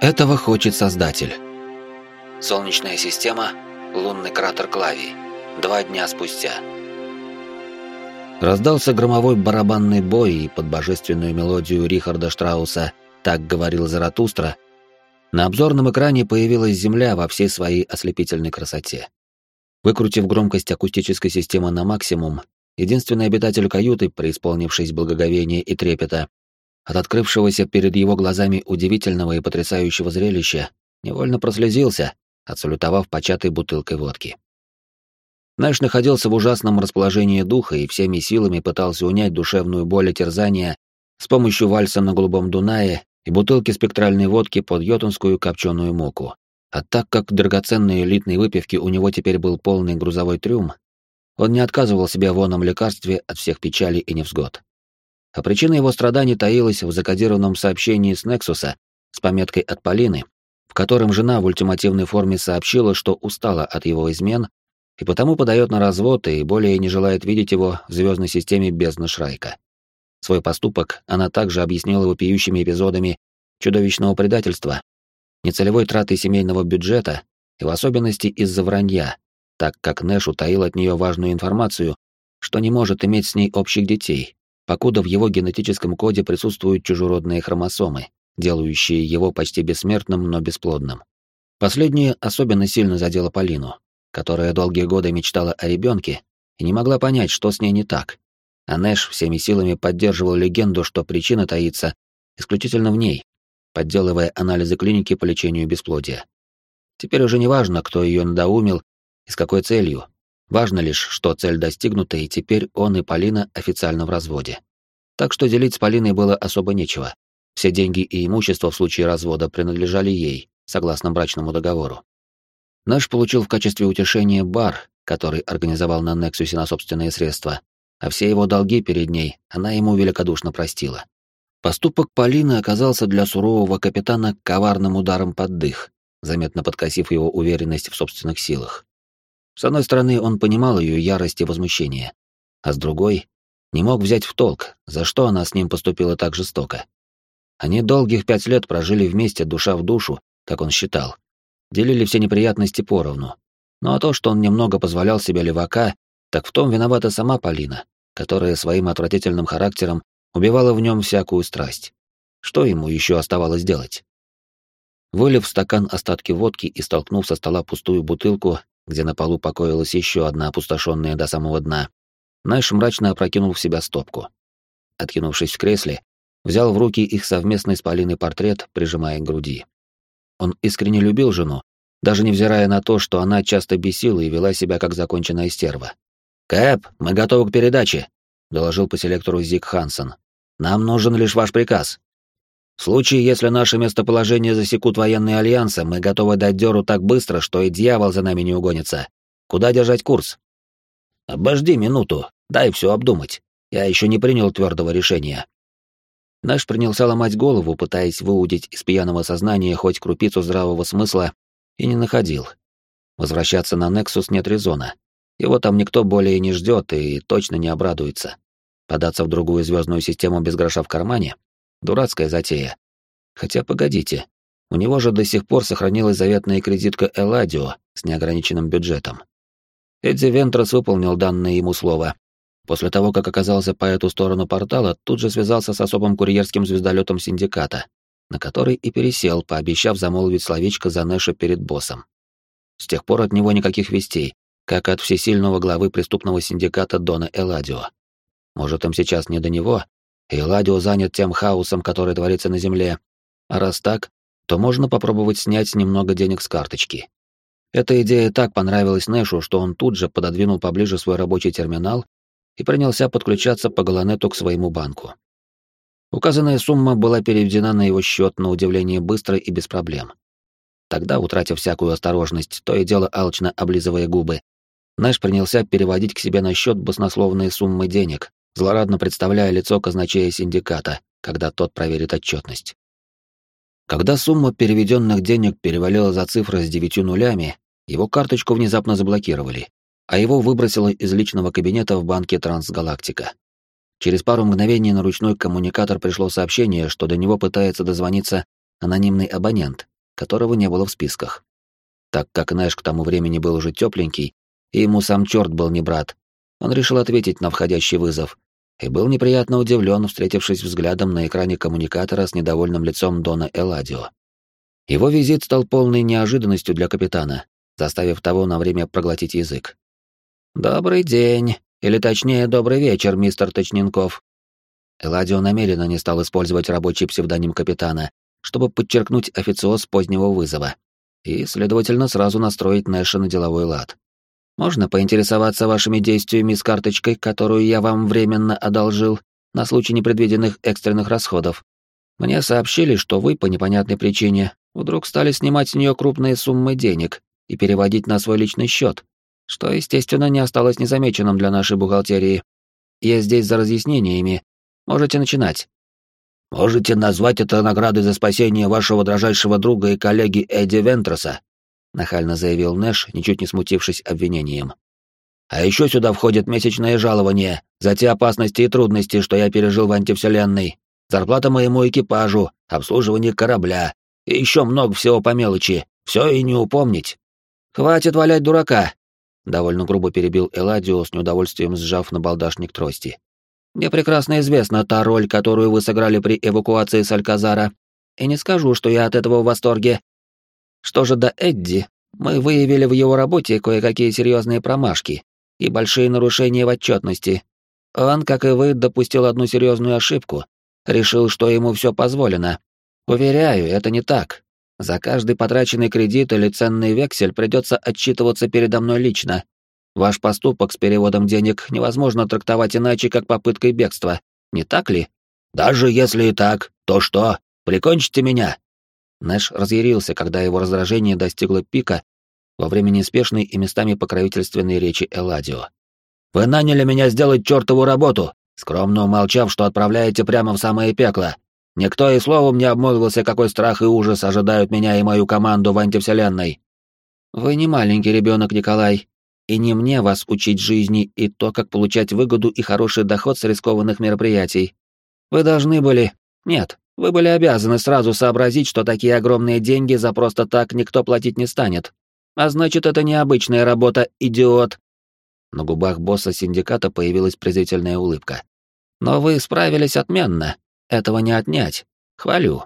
Этого хочет Создатель. Солнечная система, лунный кратер Клавий. Два дня спустя. Раздался громовой барабанный бой, и под божественную мелодию Рихарда Штрауса «Так говорил Заратустра» на обзорном экране появилась Земля во всей своей ослепительной красоте. Выкрутив громкость акустической системы на максимум, единственный обитатель каюты, преисполнившись благоговения и трепета, от открывшегося перед его глазами удивительного и потрясающего зрелища, невольно прослезился, отсалютовав початой бутылкой водки. Нэш находился в ужасном расположении духа и всеми силами пытался унять душевную боль и терзания с помощью вальса на голубом Дунае и бутылки спектральной водки под йотунскую копченую муку. А так как драгоценной элитной выпивки у него теперь был полный грузовой трюм, он не отказывал себе в оном лекарстве от всех печалей и невзгод. А причина его страданий таилась в закодированном сообщении с Нексуса с пометкой от Полины, в котором жена в ультимативной форме сообщила, что устала от его измен и потому подает на развод и более не желает видеть его в звездной системе бездны Шрайка. Свой поступок она также объяснила вопиющими эпизодами чудовищного предательства, нецелевой траты семейного бюджета и в особенности из-за вранья, так как Нэш утаил от нее важную информацию, что не может иметь с ней общих детей, покуда в его генетическом коде присутствуют чужеродные хромосомы, делающие его почти бессмертным, но бесплодным. Последнее особенно сильно задело Полину, которая долгие годы мечтала о ребенке и не могла понять, что с ней не так. А Нэш всеми силами поддерживал легенду, что причина таится исключительно в ней, подделывая анализы клиники по лечению бесплодия. Теперь уже не важно, кто ее надоумил и с какой целью, Важно лишь, что цель достигнута, и теперь он и Полина официально в разводе. Так что делить с Полиной было особо нечего. Все деньги и имущество в случае развода принадлежали ей, согласно брачному договору. Наш получил в качестве утешения бар, который организовал на Нексусе на собственные средства, а все его долги перед ней она ему великодушно простила. Поступок Полины оказался для сурового капитана коварным ударом под дых, заметно подкосив его уверенность в собственных силах. С одной стороны, он понимал ее ярость и возмущение, а с другой — не мог взять в толк, за что она с ним поступила так жестоко. Они долгих пять лет прожили вместе душа в душу, как он считал. Делили все неприятности поровну. Ну а то, что он немного позволял себе левака, так в том виновата сама Полина, которая своим отвратительным характером убивала в нем всякую страсть. Что ему еще оставалось делать? Вылив в стакан остатки водки и столкнув со стола пустую бутылку, где на полу покоилась еще одна опустошенная до самого дна, Найш мрачно опрокинул в себя стопку. Откинувшись в кресле, взял в руки их совместный с Полиной портрет, прижимая к груди. Он искренне любил жену, даже невзирая на то, что она часто бесила и вела себя как законченная стерва. «Кэп, мы готовы к передаче», — доложил по селектору Зик Хансен. «Нам нужен лишь ваш приказ». В случае, если наше местоположение засекут военные альянсы, мы готовы дать дёру так быстро, что и дьявол за нами не угонится. Куда держать курс? Обожди минуту, дай все обдумать. Я еще не принял твердого решения. Наш принялся ломать голову, пытаясь выудить из пьяного сознания хоть крупицу здравого смысла, и не находил. Возвращаться на Нексус нет резона. Его там никто более не ждет и точно не обрадуется. Податься в другую звездную систему без гроша в кармане Дурацкая затея. Хотя погодите, у него же до сих пор сохранилась заветная кредитка Эладио с неограниченным бюджетом. Эдди Вентрос выполнил данное ему слово. После того, как оказался по эту сторону портала, тут же связался с особым курьерским звездолетом синдиката, на который и пересел, пообещав замолвить словечко за Нэша перед боссом. С тех пор от него никаких вестей, как от всесильного главы преступного синдиката Дона Эладио. Может, им сейчас не до него, и Ладио занят тем хаосом, который творится на Земле. А раз так, то можно попробовать снять немного денег с карточки. Эта идея так понравилась Нэшу, что он тут же пододвинул поближе свой рабочий терминал и принялся подключаться по Галанету к своему банку. Указанная сумма была переведена на его счет на удивление быстро и без проблем. Тогда, утратив всякую осторожность, то и дело алчно облизывая губы, Нэш принялся переводить к себе на счет баснословные суммы денег, злорадно представляя лицо казначея синдиката, когда тот проверит отчетность. Когда сумма переведенных денег перевалила за цифры с девятью нулями, его карточку внезапно заблокировали, а его выбросило из личного кабинета в банке Трансгалактика. Через пару мгновений на ручной коммуникатор пришло сообщение, что до него пытается дозвониться анонимный абонент, которого не было в списках. Так как Нэш к тому времени был уже тепленький, и ему сам черт был не брат, он решил ответить на входящий вызов, и был неприятно удивлен, встретившись взглядом на экране коммуникатора с недовольным лицом Дона Эладио. Его визит стал полной неожиданностью для капитана, заставив того на время проглотить язык. «Добрый день, или точнее, добрый вечер, мистер Точненков». Эладио намеренно не стал использовать рабочий псевдоним капитана, чтобы подчеркнуть официоз позднего вызова, и, следовательно, сразу настроить Нэша на деловой лад. Можно поинтересоваться вашими действиями с карточкой, которую я вам временно одолжил на случай непредвиденных экстренных расходов. Мне сообщили, что вы по непонятной причине вдруг стали снимать с нее крупные суммы денег и переводить на свой личный счет, что, естественно, не осталось незамеченным для нашей бухгалтерии. Я здесь за разъяснениями. Можете начинать. Можете назвать это наградой за спасение вашего дрожайшего друга и коллеги Эдди Вентроса, — нахально заявил Нэш, ничуть не смутившись обвинением. «А еще сюда входит месячное жалование за те опасности и трудности, что я пережил в антивселенной, зарплата моему экипажу, обслуживание корабля и еще много всего по мелочи, все и не упомнить». «Хватит валять дурака!» — довольно грубо перебил Эладио с неудовольствием сжав на балдашник трости. «Мне прекрасно известна та роль, которую вы сыграли при эвакуации с Альказара, и не скажу, что я от этого в восторге, что же до Эдди, мы выявили в его работе кое-какие серьезные промашки и большие нарушения в отчетности. Он, как и вы, допустил одну серьезную ошибку, решил, что ему все позволено. Уверяю, это не так. За каждый потраченный кредит или ценный вексель придется отчитываться передо мной лично. Ваш поступок с переводом денег невозможно трактовать иначе, как попыткой бегства, не так ли? Даже если и так, то что? Прикончите меня, Нэш разъярился, когда его раздражение достигло пика во время неспешной и местами покровительственной речи Эладио. «Вы наняли меня сделать чертову работу, скромно умолчав, что отправляете прямо в самое пекло. Никто и словом не обмолвился, какой страх и ужас ожидают меня и мою команду в антивселенной». «Вы не маленький ребенок, Николай, и не мне вас учить жизни и то, как получать выгоду и хороший доход с рискованных мероприятий. Вы должны были... Нет, вы были обязаны сразу сообразить, что такие огромные деньги за просто так никто платить не станет. А значит, это необычная работа, идиот. На губах босса синдиката появилась презрительная улыбка. Но вы справились отменно. Этого не отнять. Хвалю.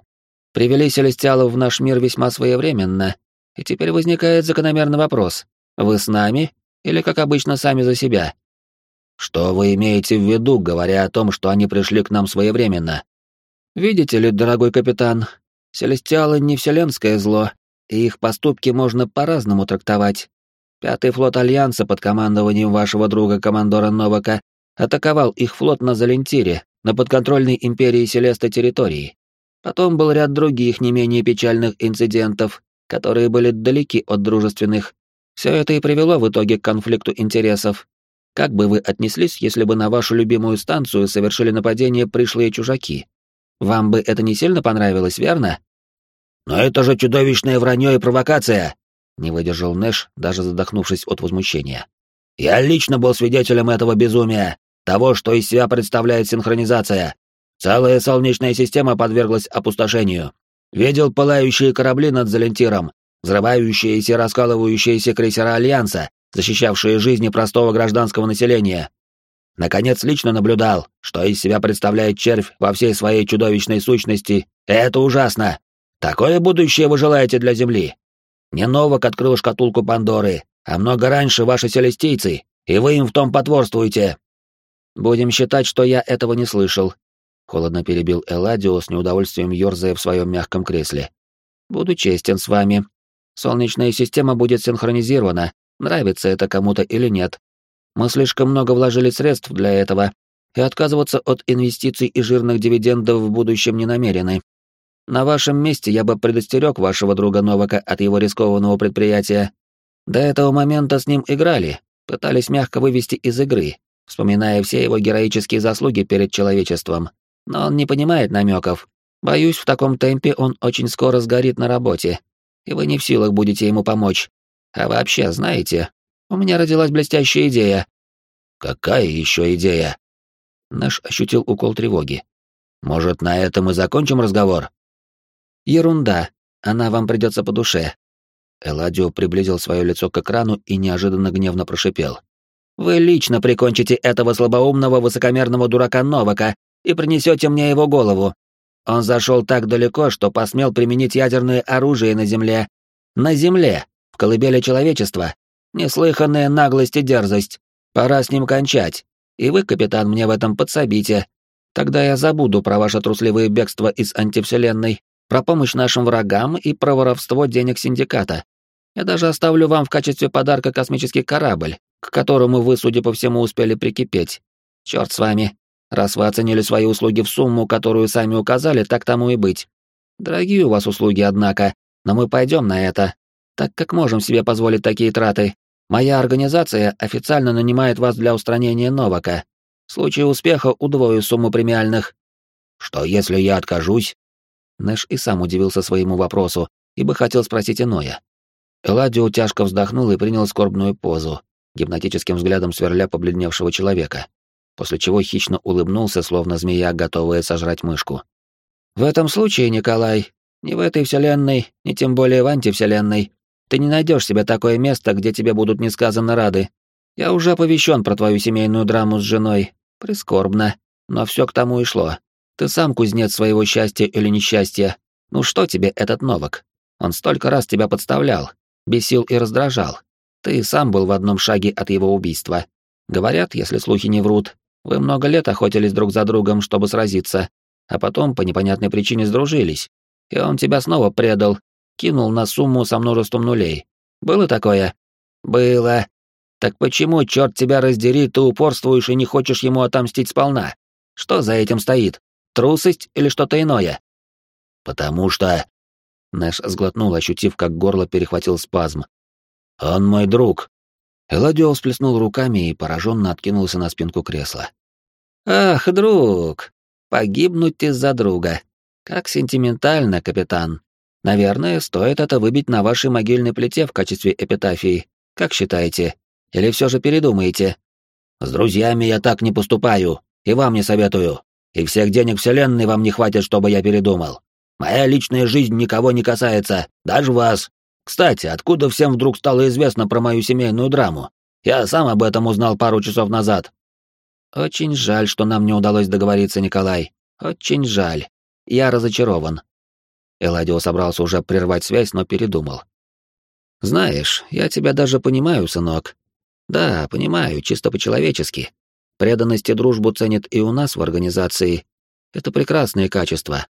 Привели Селестиалов в наш мир весьма своевременно, и теперь возникает закономерный вопрос. Вы с нами или, как обычно, сами за себя? Что вы имеете в виду, говоря о том, что они пришли к нам своевременно? Видите ли, дорогой капитан, Селестиалы не вселенское зло, и их поступки можно по-разному трактовать. Пятый флот Альянса под командованием вашего друга командора Новака атаковал их флот на Залентире, на подконтрольной империи Селеста территории. Потом был ряд других не менее печальных инцидентов, которые были далеки от дружественных. Все это и привело в итоге к конфликту интересов. Как бы вы отнеслись, если бы на вашу любимую станцию совершили нападение пришлые чужаки? Вам бы это не сильно понравилось, верно? Но это же чудовищное вранье и провокация, не выдержал Нэш, даже задохнувшись от возмущения. Я лично был свидетелем этого безумия, того, что из себя представляет синхронизация. Целая солнечная система подверглась опустошению. Видел пылающие корабли над Залентиром, взрывающиеся и раскалывающиеся крейсера Альянса, защищавшие жизни простого гражданского населения, Наконец лично наблюдал, что из себя представляет червь во всей своей чудовищной сущности. Это ужасно. Такое будущее вы желаете для Земли. Не Новак открыл шкатулку Пандоры, а много раньше ваши селестийцы, и вы им в том потворствуете. Будем считать, что я этого не слышал. Холодно перебил Эладио с неудовольствием ёрзая в своем мягком кресле. Буду честен с вами. Солнечная система будет синхронизирована, нравится это кому-то или нет. Мы слишком много вложили средств для этого, и отказываться от инвестиций и жирных дивидендов в будущем не намерены. На вашем месте я бы предостерег вашего друга Новака от его рискованного предприятия. До этого момента с ним играли, пытались мягко вывести из игры, вспоминая все его героические заслуги перед человечеством. Но он не понимает намеков. Боюсь, в таком темпе он очень скоро сгорит на работе, и вы не в силах будете ему помочь. А вообще, знаете, у меня родилась блестящая идея». «Какая еще идея?» Наш ощутил укол тревоги. «Может, на этом мы закончим разговор?» «Ерунда. она вам придется по душе». Эладио приблизил свое лицо к экрану и неожиданно гневно прошипел. «Вы лично прикончите этого слабоумного высокомерного дурака Новака и принесете мне его голову. Он зашел так далеко, что посмел применить ядерное оружие на Земле. На Земле, в колыбели человечества. Неслыханная наглость и дерзость. Пора с ним кончать. И вы, капитан, мне в этом подсобите. Тогда я забуду про ваше трусливое бегство из антивселенной, про помощь нашим врагам и про воровство денег синдиката. Я даже оставлю вам в качестве подарка космический корабль, к которому вы, судя по всему, успели прикипеть. Черт с вами. Раз вы оценили свои услуги в сумму, которую сами указали, так тому и быть. Дорогие у вас услуги, однако, но мы пойдем на это, так как можем себе позволить такие траты. Моя организация официально нанимает вас для устранения Новака. В случае успеха удвою сумму премиальных. Что если я откажусь? Нэш и сам удивился своему вопросу, ибо хотел спросить иное. Эладио тяжко вздохнул и принял скорбную позу, гипнотическим взглядом сверля побледневшего человека, после чего хищно улыбнулся, словно змея, готовая сожрать мышку. «В этом случае, Николай, ни в этой вселенной, ни тем более в антивселенной, ты не найдешь себе такое место, где тебе будут несказанно рады. Я уже оповещен про твою семейную драму с женой. Прискорбно, но все к тому и шло. Ты сам кузнец своего счастья или несчастья. Ну что тебе этот Новак? Он столько раз тебя подставлял, бесил и раздражал. Ты сам был в одном шаге от его убийства. Говорят, если слухи не врут, вы много лет охотились друг за другом, чтобы сразиться, а потом по непонятной причине сдружились. И он тебя снова предал, кинул на сумму со множеством нулей. Было такое? Было. Так почему, черт тебя раздери, ты упорствуешь и не хочешь ему отомстить сполна? Что за этим стоит? Трусость или что-то иное? Потому что... Нэш сглотнул, ощутив, как горло перехватил спазм. Он мой друг. Эладио всплеснул руками и пораженно откинулся на спинку кресла. «Ах, друг! Погибнуть из-за друга! Как сентиментально, капитан! Наверное, стоит это выбить на вашей могильной плите в качестве эпитафии. Как считаете? Или все же передумаете? С друзьями я так не поступаю, и вам не советую. И всех денег вселенной вам не хватит, чтобы я передумал. Моя личная жизнь никого не касается, даже вас. Кстати, откуда всем вдруг стало известно про мою семейную драму? Я сам об этом узнал пару часов назад. Очень жаль, что нам не удалось договориться, Николай. Очень жаль. Я разочарован. Эладио собрался уже прервать связь, но передумал. «Знаешь, я тебя даже понимаю, сынок. Да, понимаю, чисто по-человечески. Преданность и дружбу ценят и у нас в организации. Это прекрасные качества.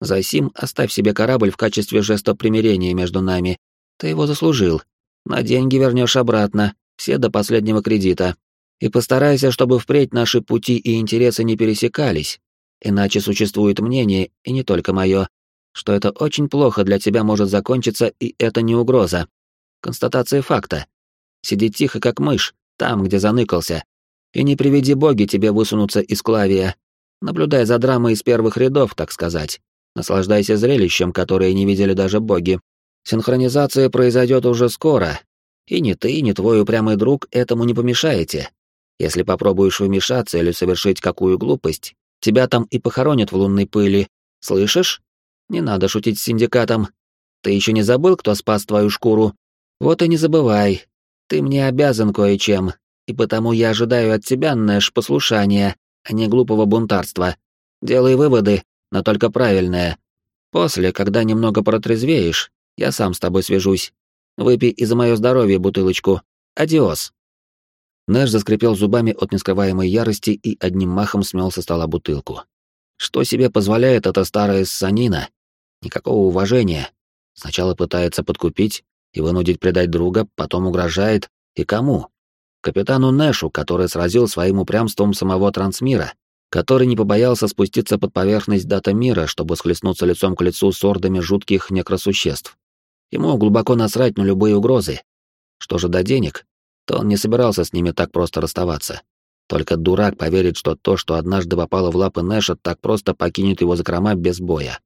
Засим оставь себе корабль в качестве жеста примирения между нами. Ты его заслужил. На деньги вернешь обратно, все до последнего кредита. И постарайся, чтобы впредь наши пути и интересы не пересекались. Иначе существует мнение, и не только мое, что это очень плохо для тебя может закончиться, и это не угроза. Констатация факта. Сиди тихо, как мышь, там, где заныкался. И не приведи боги тебе высунуться из клавия. Наблюдай за драмой из первых рядов, так сказать. Наслаждайся зрелищем, которое не видели даже боги. Синхронизация произойдет уже скоро. И ни ты, ни твой упрямый друг этому не помешаете. Если попробуешь вмешаться или совершить какую глупость, тебя там и похоронят в лунной пыли. Слышишь? Не надо шутить с синдикатом. Ты еще не забыл, кто спас твою шкуру? Вот и не забывай. Ты мне обязан кое-чем, и потому я ожидаю от тебя, Нэш, послушания, а не глупого бунтарства. Делай выводы, но только правильные. После, когда немного протрезвеешь, я сам с тобой свяжусь. Выпей и за мое здоровье бутылочку. Адиос. Нэш заскрипел зубами от нескрываемой ярости и одним махом смел со стола бутылку. Что себе позволяет эта старая ссанина, Никакого уважения. Сначала пытается подкупить и вынудить предать друга, потом угрожает. И кому? Капитану Нэшу, который сразил своим упрямством самого трансмира, который не побоялся спуститься под поверхность дата мира, чтобы схлестнуться лицом к лицу с ордами жутких некросуществ. Ему глубоко насрать на любые угрозы. Что же до денег, то он не собирался с ними так просто расставаться. Только дурак поверит, что то, что однажды попало в лапы Нэша, так просто покинет его закрома без боя.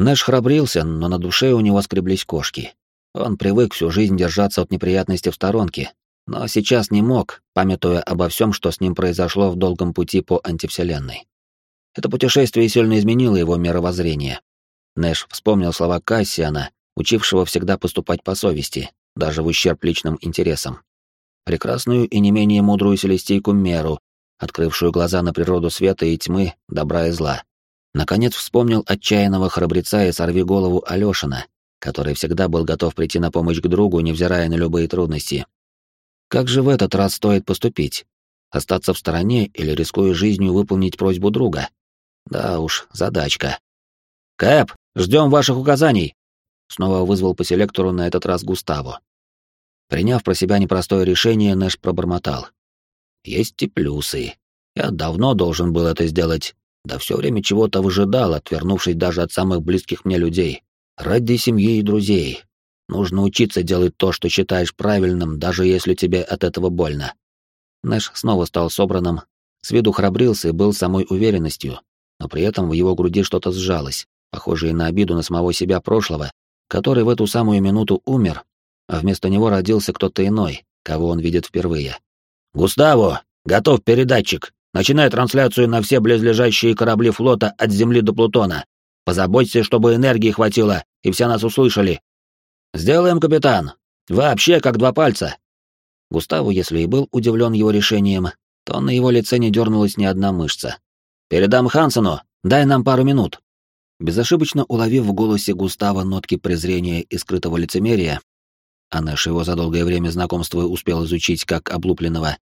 Нэш храбрился, но на душе у него скреблись кошки. Он привык всю жизнь держаться от неприятностей в сторонке, но сейчас не мог, памятуя обо всем, что с ним произошло в долгом пути по антивселенной. Это путешествие сильно изменило его мировоззрение. Нэш вспомнил слова Кассиана, учившего всегда поступать по совести, даже в ущерб личным интересам. Прекрасную и не менее мудрую Селестийку Меру, открывшую глаза на природу света и тьмы, добра и зла. Наконец вспомнил отчаянного храбреца и сорви голову Алёшина, который всегда был готов прийти на помощь к другу, невзирая на любые трудности. Как же в этот раз стоит поступить? Остаться в стороне или, рискуя жизнью, выполнить просьбу друга? Да уж, задачка. «Кэп, ждем ваших указаний!» Снова вызвал по селектору на этот раз Густаво. Приняв про себя непростое решение, Нэш пробормотал. «Есть и плюсы. Я давно должен был это сделать, да все время чего-то выжидал, отвернувшись даже от самых близких мне людей. Ради семьи и друзей. Нужно учиться делать то, что считаешь правильным, даже если тебе от этого больно. Нэш снова стал собранным, с виду храбрился и был самой уверенностью, но при этом в его груди что-то сжалось, похожее на обиду на самого себя прошлого, который в эту самую минуту умер, а вместо него родился кто-то иной, кого он видит впервые. «Густаво, готов передатчик. Начинай трансляцию на все близлежащие корабли флота от Земли до Плутона. Позаботься, чтобы энергии хватило, и все нас услышали. Сделаем, капитан. Вообще, как два пальца. Густаву, если и был удивлен его решением, то на его лице не дернулась ни одна мышца. «Передам Хансену, дай нам пару минут». Безошибочно уловив в голосе Густава нотки презрения и скрытого лицемерия, а наш его за долгое время знакомства успел изучить как облупленного,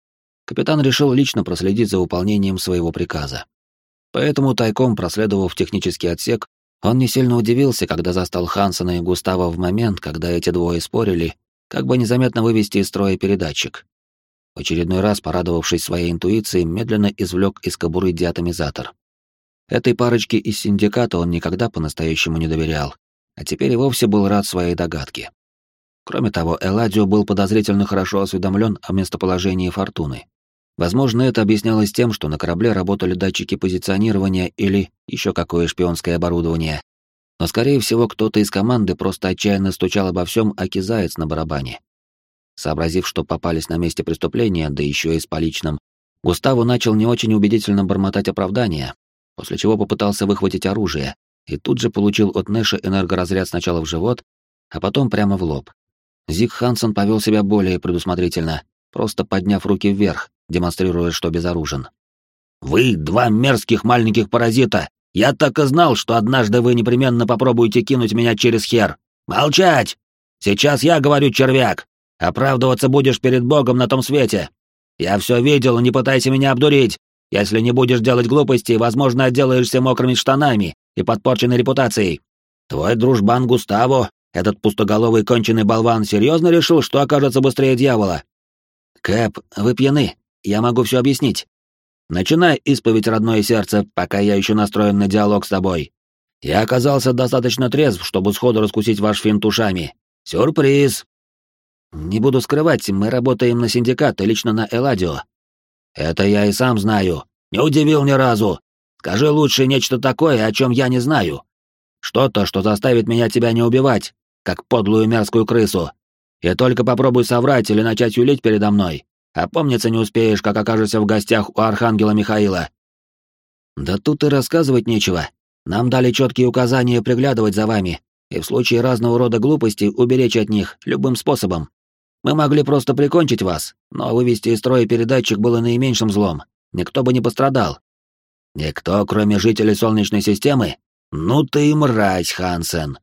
капитан решил лично проследить за выполнением своего приказа. Поэтому, тайком проследовав технический отсек, он не сильно удивился, когда застал Хансона и Густава в момент, когда эти двое спорили, как бы незаметно вывести из строя передатчик. В очередной раз, порадовавшись своей интуиции, медленно извлек из кобуры диатомизатор. Этой парочке из синдиката он никогда по-настоящему не доверял, а теперь и вовсе был рад своей догадке. Кроме того, Эладио был подозрительно хорошо осведомлен о местоположении Фортуны. Возможно, это объяснялось тем, что на корабле работали датчики позиционирования или еще какое шпионское оборудование. Но, скорее всего, кто-то из команды просто отчаянно стучал обо всем аки заяц на барабане. Сообразив, что попались на месте преступления, да еще и с поличным, Густаво начал не очень убедительно бормотать оправдания, после чего попытался выхватить оружие, и тут же получил от Нэша энергоразряд сначала в живот, а потом прямо в лоб. Зиг Хансен повел себя более предусмотрительно, просто подняв руки вверх, демонстрируя, что безоружен. «Вы два мерзких маленьких паразита! Я так и знал, что однажды вы непременно попробуете кинуть меня через хер! Молчать! Сейчас я говорю, червяк! Оправдываться будешь перед Богом на том свете! Я все видел, не пытайся меня обдурить! Если не будешь делать глупостей, возможно, отделаешься мокрыми штанами и подпорченной репутацией. Твой дружбан Густаво, этот пустоголовый конченый болван, серьезно решил, что окажется быстрее дьявола? Кэп, вы пьяны. Я могу все объяснить. Начинай исповедь, родное сердце, пока я еще настроен на диалог с тобой. Я оказался достаточно трезв, чтобы сходу раскусить ваш финт ушами. Сюрприз! Не буду скрывать, мы работаем на синдикат и лично на Эладио. Это я и сам знаю. Не удивил ни разу. Скажи лучше нечто такое, о чем я не знаю. Что-то, что заставит меня тебя не убивать, как подлую мерзкую крысу. И только попробуй соврать или начать юлить передо мной. Опомниться не успеешь, как окажешься в гостях у Архангела Михаила. Да тут и рассказывать нечего. Нам дали четкие указания приглядывать за вами и в случае разного рода глупостей уберечь от них любым способом. Мы могли просто прикончить вас, но вывести из строя передатчик было наименьшим злом. Никто бы не пострадал. Никто, кроме жителей Солнечной системы? Ну ты мразь, Хансен.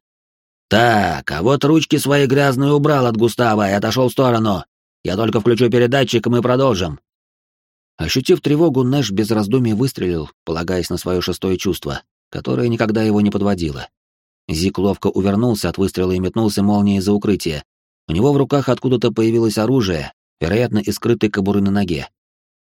Так, а вот ручки свои грязные убрал от Густава и отошел в сторону. Я только включу передатчик, и мы продолжим. Ощутив тревогу, Нэш без раздумий выстрелил, полагаясь на свое шестое чувство, которое никогда его не подводило. Зик ловко увернулся от выстрела и метнулся молнией за укрытие. У него в руках откуда-то появилось оружие, вероятно, из скрытой кобуры на ноге.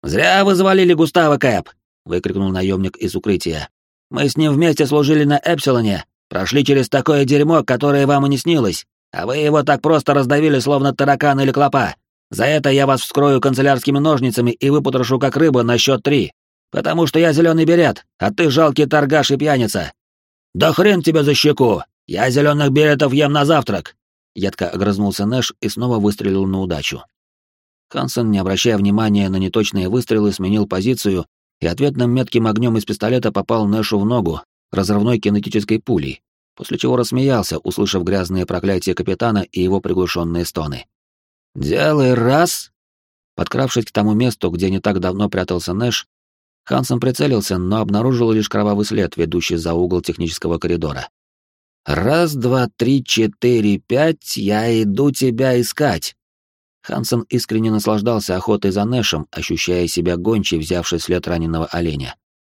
«Зря вы завалили Густава, Кэп!» — выкрикнул наемник из укрытия. «Мы с ним вместе служили на Эпсилоне, прошли через такое дерьмо, которое вам и не снилось, а вы его так просто раздавили, словно таракан или клопа. За это я вас вскрою канцелярскими ножницами и выпотрошу как рыба на счет три. Потому что я зеленый берет, а ты жалкий торгаш и пьяница. Да хрен тебе за щеку! Я зеленых беретов ем на завтрак!» Едко огрызнулся Нэш и снова выстрелил на удачу. Хансен, не обращая внимания на неточные выстрелы, сменил позицию и ответным метким огнем из пистолета попал Нэшу в ногу разрывной кинетической пулей, после чего рассмеялся, услышав грязные проклятия капитана и его приглушенные стоны. «Делай раз!» Подкравшись к тому месту, где не так давно прятался Нэш, Хансен прицелился, но обнаружил лишь кровавый след, ведущий за угол технического коридора. «Раз, два, три, четыре, пять, я иду тебя искать!» Хансен искренне наслаждался охотой за Нэшем, ощущая себя гончей, взявшей след раненого оленя.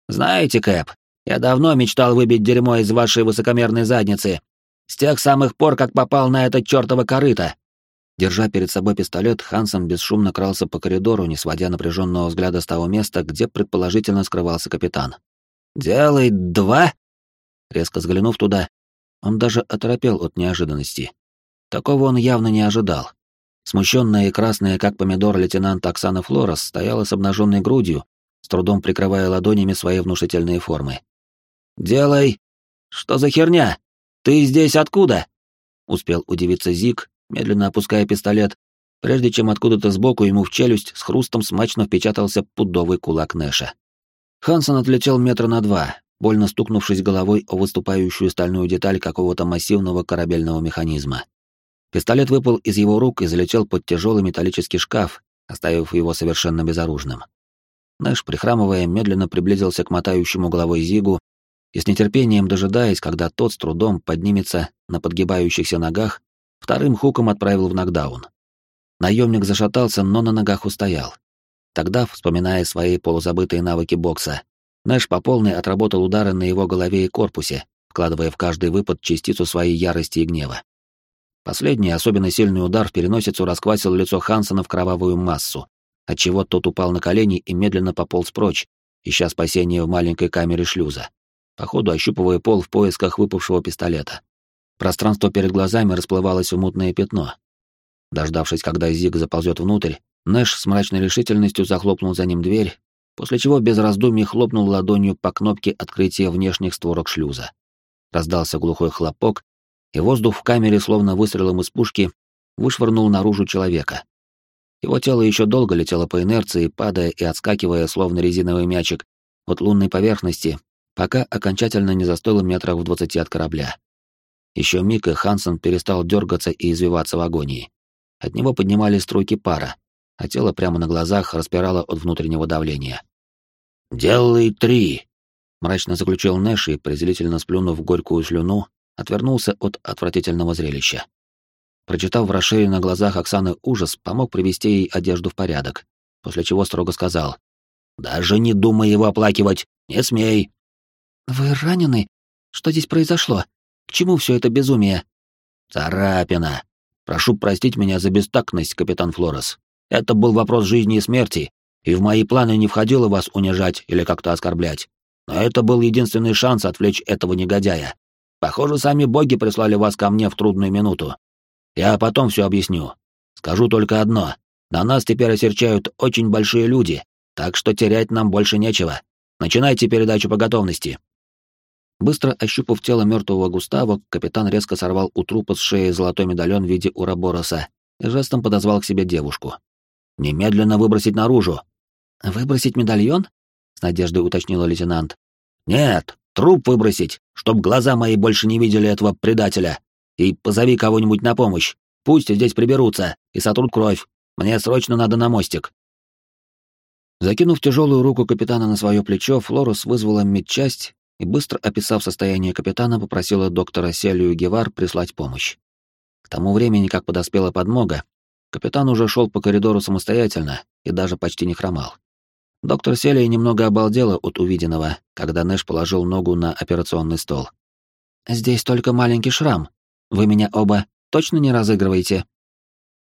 «Знаете, Кэп, я давно мечтал выбить дерьмо из вашей высокомерной задницы. С тех самых пор, как попал на это чёртово корыто!» Держа перед собой пистолет, Хансен бесшумно крался по коридору, не сводя напряженного взгляда с того места, где предположительно скрывался капитан. «Делай два!» Резко взглянув туда, он даже оторопел от неожиданности. Такого он явно не ожидал. Смущенная и красная, как помидор, лейтенант Оксана Флорес стояла с обнаженной грудью, с трудом прикрывая ладонями свои внушительные формы. «Делай! Что за херня? Ты здесь откуда?» Успел удивиться Зик, медленно опуская пистолет, прежде чем откуда-то сбоку ему в челюсть с хрустом смачно впечатался пудовый кулак Нэша. Хансон отлетел метра на два, больно стукнувшись головой о выступающую стальную деталь какого-то массивного корабельного механизма. Пистолет выпал из его рук и залетел под тяжелый металлический шкаф, оставив его совершенно безоружным. Нэш, прихрамывая, медленно приблизился к мотающему головой Зигу и с нетерпением дожидаясь, когда тот с трудом поднимется на подгибающихся ногах, вторым хуком отправил в нокдаун. Наемник зашатался, но на ногах устоял. Тогда, вспоминая свои полузабытые навыки бокса, Нэш по полной отработал удары на его голове и корпусе, вкладывая в каждый выпад частицу своей ярости и гнева. Последний, особенно сильный удар в переносицу расквасил лицо Хансона в кровавую массу, отчего тот упал на колени и медленно пополз прочь, ища спасения в маленькой камере шлюза, походу ощупывая пол в поисках выпавшего пистолета. Пространство перед глазами расплывалось в мутное пятно. Дождавшись, когда Зиг заползет внутрь, Нэш с мрачной решительностью захлопнул за ним дверь после чего без раздумий хлопнул ладонью по кнопке открытия внешних створок шлюза. Раздался глухой хлопок, и воздух в камере, словно выстрелом из пушки, вышвырнул наружу человека. Его тело еще долго летело по инерции, падая и отскакивая, словно резиновый мячик, от лунной поверхности, пока окончательно не застыло метрах в двадцати от корабля. Еще миг, и Хансен перестал дергаться и извиваться в агонии. От него поднимались струйки пара, а тело прямо на глазах распирало от внутреннего давления. «Делай три!» — мрачно заключил Нэш и, презрительно сплюнув горькую слюну, отвернулся от отвратительного зрелища. Прочитав в расширенных глазах Оксаны ужас, помог привести ей одежду в порядок, после чего строго сказал. «Даже не думай его оплакивать! Не смей!» «Вы ранены? Что здесь произошло? К чему все это безумие?» «Царапина! Прошу простить меня за бестактность, капитан Флорес. Это был вопрос жизни и смерти, и в мои планы не входило вас унижать или как-то оскорблять. Но это был единственный шанс отвлечь этого негодяя. Похоже, сами боги прислали вас ко мне в трудную минуту. Я потом все объясню. Скажу только одно. На нас теперь осерчают очень большие люди, так что терять нам больше нечего. Начинайте передачу по готовности. Быстро ощупав тело мертвого Густава, капитан резко сорвал у трупа с шеи золотой медальон в виде Урабороса и жестом подозвал к себе девушку. «Немедленно выбросить наружу, «Выбросить медальон?» — с надеждой уточнила лейтенант. «Нет, труп выбросить, чтоб глаза мои больше не видели этого предателя. И позови кого-нибудь на помощь. Пусть здесь приберутся и сотрут кровь. Мне срочно надо на мостик». Закинув тяжелую руку капитана на свое плечо, Флорус вызвала медчасть и, быстро описав состояние капитана, попросила доктора Селию Гевар прислать помощь. К тому времени, как подоспела подмога, капитан уже шел по коридору самостоятельно и даже почти не хромал. Доктор Селия немного обалдела от увиденного, когда Нэш положил ногу на операционный стол. «Здесь только маленький шрам. Вы меня оба точно не разыгрываете?»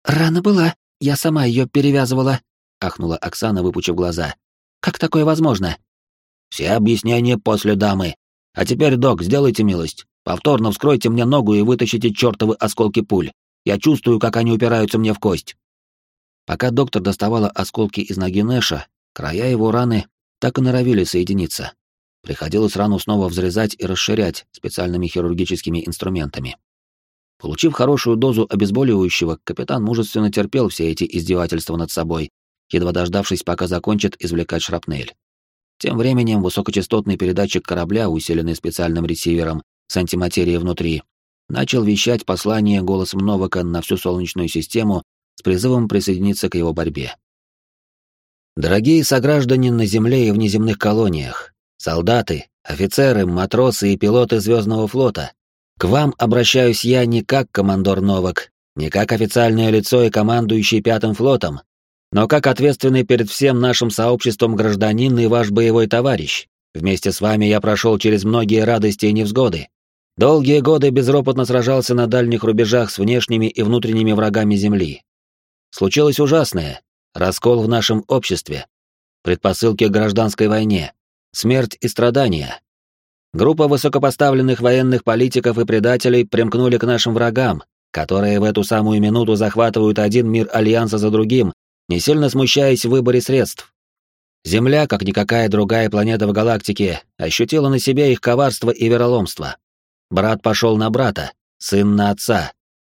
«Рана была, я сама ее перевязывала», — ахнула Оксана, выпучив глаза. «Как такое возможно?» «Все объяснения после дамы. А теперь, док, сделайте милость. Повторно вскройте мне ногу и вытащите чертовы осколки пуль. Я чувствую, как они упираются мне в кость». Пока доктор доставала осколки из ноги Нэша, Края его раны так и норовили соединиться. Приходилось рану снова взрезать и расширять специальными хирургическими инструментами. Получив хорошую дозу обезболивающего, капитан мужественно терпел все эти издевательства над собой, едва дождавшись, пока закончит извлекать шрапнель. Тем временем высокочастотный передатчик корабля, усиленный специальным ресивером, с антиматерией внутри, начал вещать послание голосом Новака на всю Солнечную систему с призывом присоединиться к его борьбе. Дорогие сограждане на Земле и внеземных колониях, солдаты, офицеры, матросы и пилоты Звездного флота, к вам обращаюсь я не как командор Новак, не как официальное лицо и командующий Пятым флотом, но как ответственный перед всем нашим сообществом гражданин и ваш боевой товарищ. Вместе с вами я прошел через многие радости и невзгоды. Долгие годы безропотно сражался на дальних рубежах с внешними и внутренними врагами Земли. Случилось ужасное, раскол в нашем обществе, предпосылки к гражданской войне, смерть и страдания. Группа высокопоставленных военных политиков и предателей примкнули к нашим врагам, которые в эту самую минуту захватывают один мир Альянса за другим, не сильно смущаясь в выборе средств. Земля, как никакая другая планета в галактике, ощутила на себе их коварство и вероломство. Брат пошел на брата, сын на отца,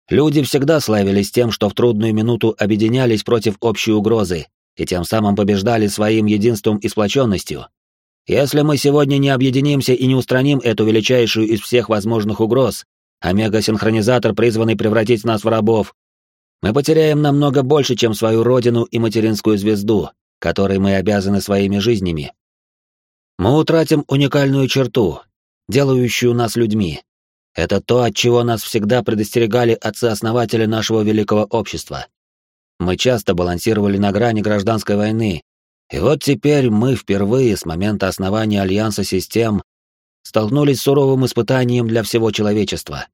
Люди всегда славились тем, что в трудную минуту объединялись против общей угрозы и тем самым побеждали своим единством и сплоченностью. Если мы сегодня не объединимся и не устраним эту величайшую из всех возможных угроз, омега-синхронизатор, призванный превратить нас в рабов, мы потеряем намного больше, чем свою родину и материнскую звезду, которой мы обязаны своими жизнями. Мы утратим уникальную черту, делающую нас людьми, это то, от чего нас всегда предостерегали отцы-основатели нашего великого общества. Мы часто балансировали на грани гражданской войны, и вот теперь мы впервые с момента основания Альянса систем столкнулись с суровым испытанием для всего человечества.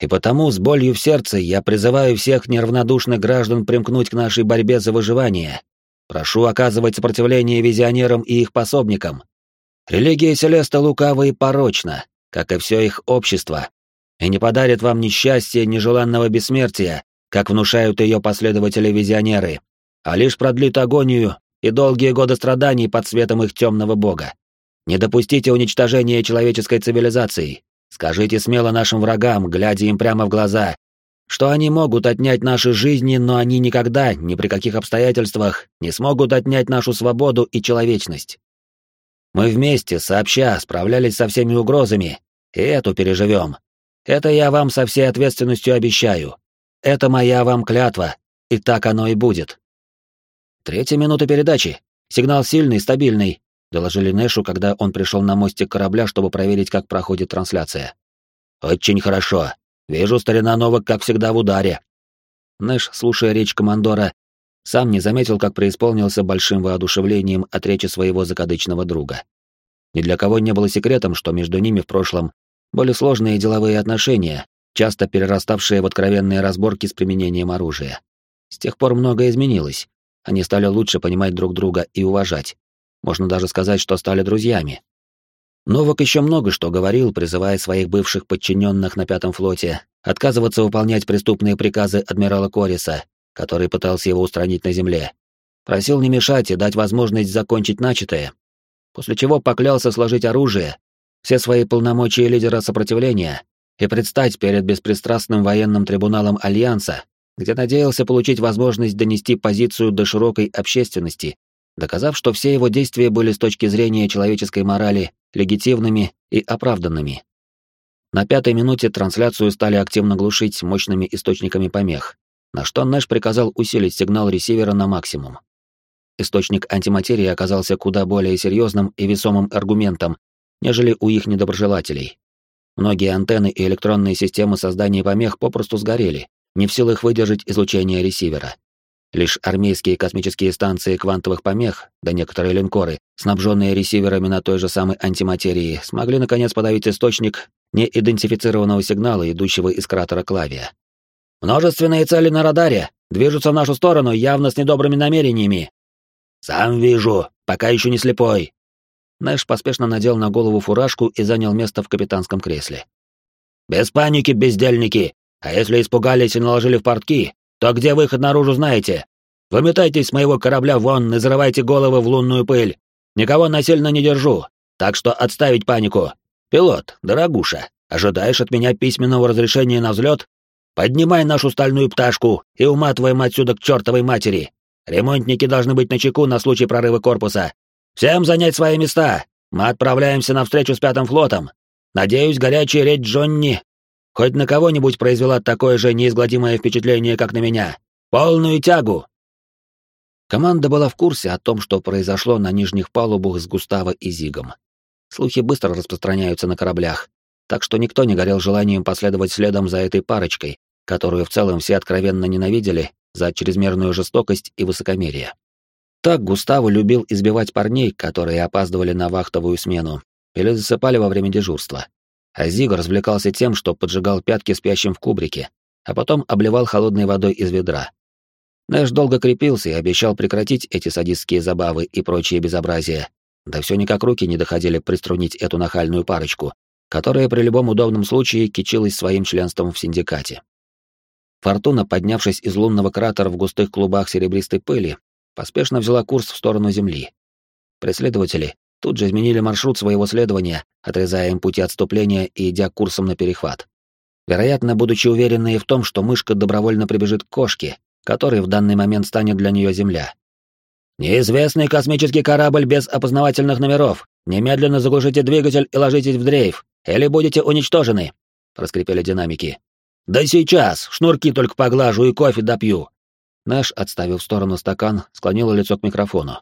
И потому с болью в сердце я призываю всех неравнодушных граждан примкнуть к нашей борьбе за выживание. Прошу оказывать сопротивление визионерам и их пособникам. Религия Селеста лукава и порочна, как и все их общество, и не подарит вам ни счастья, ни желанного бессмертия, как внушают ее последователи-визионеры, а лишь продлит агонию и долгие годы страданий под светом их темного бога. Не допустите уничтожения человеческой цивилизации. Скажите смело нашим врагам, глядя им прямо в глаза, что они могут отнять наши жизни, но они никогда, ни при каких обстоятельствах, не смогут отнять нашу свободу и человечность. Мы вместе, сообща, справлялись со всеми угрозами, и эту переживем. Это я вам со всей ответственностью обещаю. Это моя вам клятва, и так оно и будет. Третья минута передачи. Сигнал сильный, стабильный, доложили Нэшу, когда он пришел на мостик корабля, чтобы проверить, как проходит трансляция. Очень хорошо. Вижу, старина Новак, как всегда, в ударе. Нэш, слушая речь командора, сам не заметил, как преисполнился большим воодушевлением от речи своего закадычного друга. Ни для кого не было секретом, что между ними в прошлом были сложные деловые отношения, часто перераставшие в откровенные разборки с применением оружия. С тех пор многое изменилось. Они стали лучше понимать друг друга и уважать. Можно даже сказать, что стали друзьями. Новак еще много что говорил, призывая своих бывших подчиненных на Пятом флоте отказываться выполнять преступные приказы адмирала Кориса, который пытался его устранить на земле. Просил не мешать и дать возможность закончить начатое, после чего поклялся сложить оружие, все свои полномочия лидера сопротивления и предстать перед беспристрастным военным трибуналом Альянса, где надеялся получить возможность донести позицию до широкой общественности, доказав, что все его действия были с точки зрения человеческой морали легитимными и оправданными. На пятой минуте трансляцию стали активно глушить мощными источниками помех, на что Нэш приказал усилить сигнал ресивера на максимум. Источник антиматерии оказался куда более серьезным и весомым аргументом, нежели у их недоброжелателей. Многие антенны и электронные системы создания помех попросту сгорели, не в силах выдержать излучение ресивера. Лишь армейские космические станции квантовых помех, да некоторые линкоры, снабженные ресиверами на той же самой антиматерии, смогли наконец подавить источник неидентифицированного сигнала, идущего из кратера Клавия. «Множественные цели на радаре! Движутся в нашу сторону, явно с недобрыми намерениями!» «Сам вижу, пока еще не слепой!» Нэш поспешно надел на голову фуражку и занял место в капитанском кресле. «Без паники, бездельники! А если испугались и наложили в портки, то где выход наружу знаете? Выметайтесь с моего корабля вон и зарывайте головы в лунную пыль. Никого насильно не держу, так что отставить панику. Пилот, дорогуша, ожидаешь от меня письменного разрешения на взлет? Поднимай нашу стальную пташку и уматываем отсюда к чертовой матери. Ремонтники должны быть на чеку на случай прорыва корпуса. Всем занять свои места. Мы отправляемся на встречу с Пятым флотом. Надеюсь, горячая речь Джонни хоть на кого-нибудь произвела такое же неизгладимое впечатление, как на меня. Полную тягу!» Команда была в курсе о том, что произошло на нижних палубах с Густаво и Зигом. Слухи быстро распространяются на кораблях, так что никто не горел желанием последовать следом за этой парочкой, которую в целом все откровенно ненавидели за чрезмерную жестокость и высокомерие. Так Густаво любил избивать парней, которые опаздывали на вахтовую смену или засыпали во время дежурства. А Зиг развлекался тем, что поджигал пятки спящим в кубрике, а потом обливал холодной водой из ведра. Нэш долго крепился и обещал прекратить эти садистские забавы и прочие безобразия. Да все никак руки не доходили приструнить эту нахальную парочку, которая при любом удобном случае кичилась своим членством в синдикате. Фортуна, поднявшись из лунного кратера в густых клубах серебристой пыли, поспешно взяла курс в сторону Земли. Преследователи тут же изменили маршрут своего следования, отрезая им пути отступления и идя курсом на перехват. Вероятно, будучи уверенные в том, что мышка добровольно прибежит к кошке, которой в данный момент станет для нее Земля. «Неизвестный космический корабль без опознавательных номеров. Немедленно заглушите двигатель и ложитесь в дрейф, или будете уничтожены», — проскрипели динамики. «Да сейчас! Шнурки только поглажу и кофе допью!» Наш, отставив в сторону стакан, склонил лицо к микрофону.